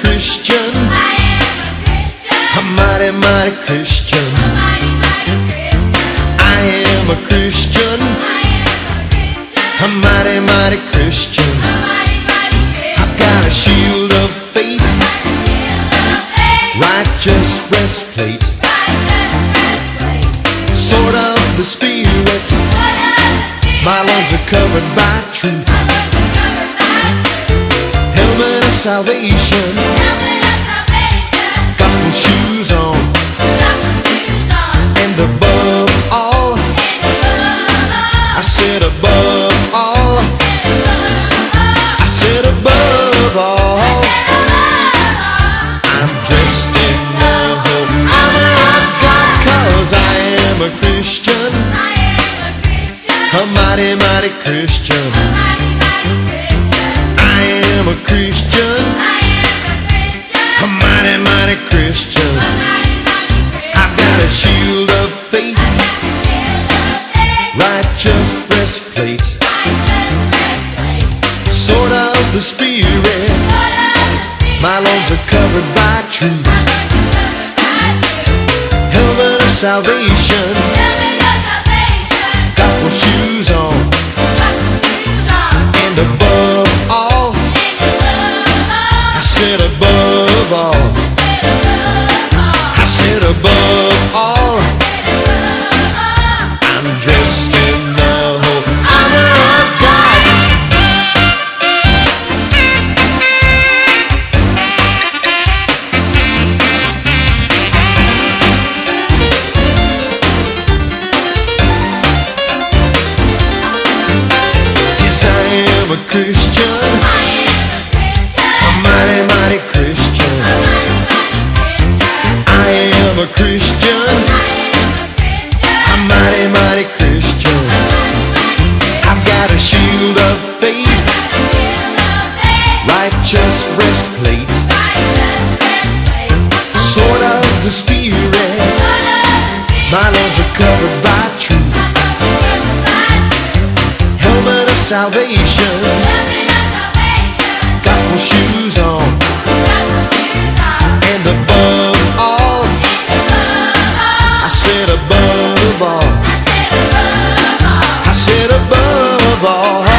Christian. I am a Christian. A mighty, mighty Christian. A mighty, mighty Christian. I am a Christian. A mighty, mighty Christian. I've got a shield of faith. Righteous breastplate. Sword of the spirit. My lungs are covered by truth of salvation, gospel shoes on, and above all, I said above all, I said above all, I'm dressed in the armor of God, cause I am a Christian, a mighty, mighty Christian. I am a Christian, a mighty, mighty Christian. I've got a shield of faith, righteous breastplate, sword of the Spirit. My loins are covered by truth, helmet of salvation, am a Christian, a mighty, mighty Christian. I've got a shield of faith, righteous breastplate, sword of the Spirit. My are covered by truth, helmet of salvation, all